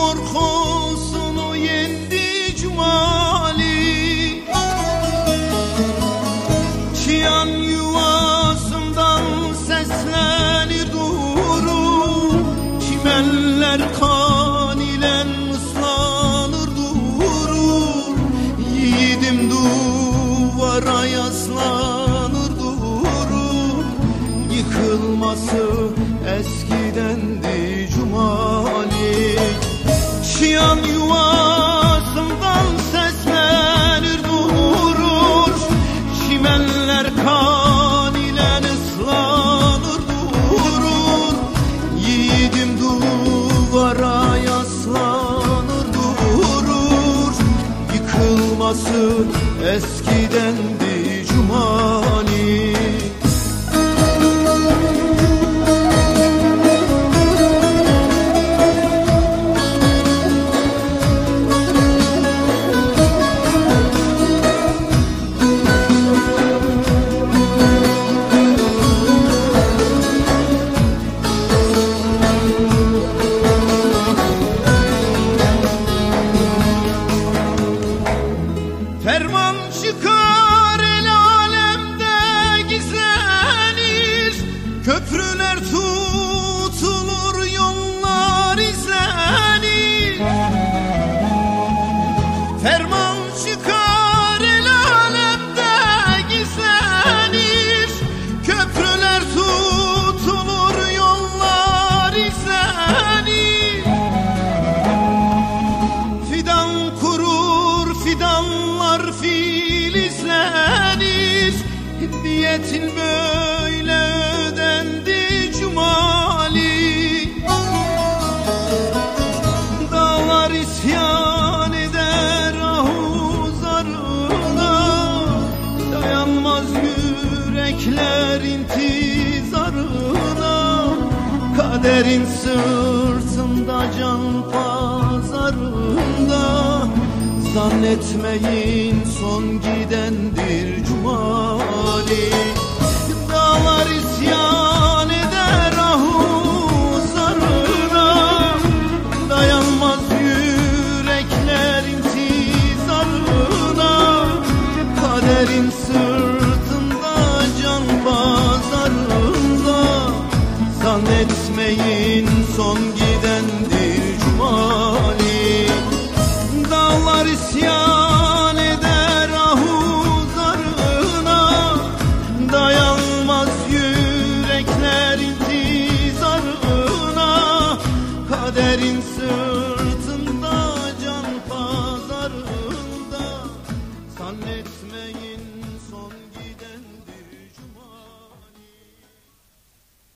korkusunu yendi cumali. Çiyan yuvasından seslenir duru Çimenler kan ile ıslanır durur Yiğidim duvara yaslanır durur Yıkılması eskidendi cumali Çiyan yuvasından seslenir durur. Çimenler kan ile ıslanır durur. Yiğidim duvara yaslanır durur. Yıkılması eskidendi cumali Niyetin böyle ödendi cumali. Dağlar isyan eder ahuzarına. Dayanmaz yürekler intizarına. Kaderin sırtında can pazarında. Zannetmeyin son gidendir cumali you.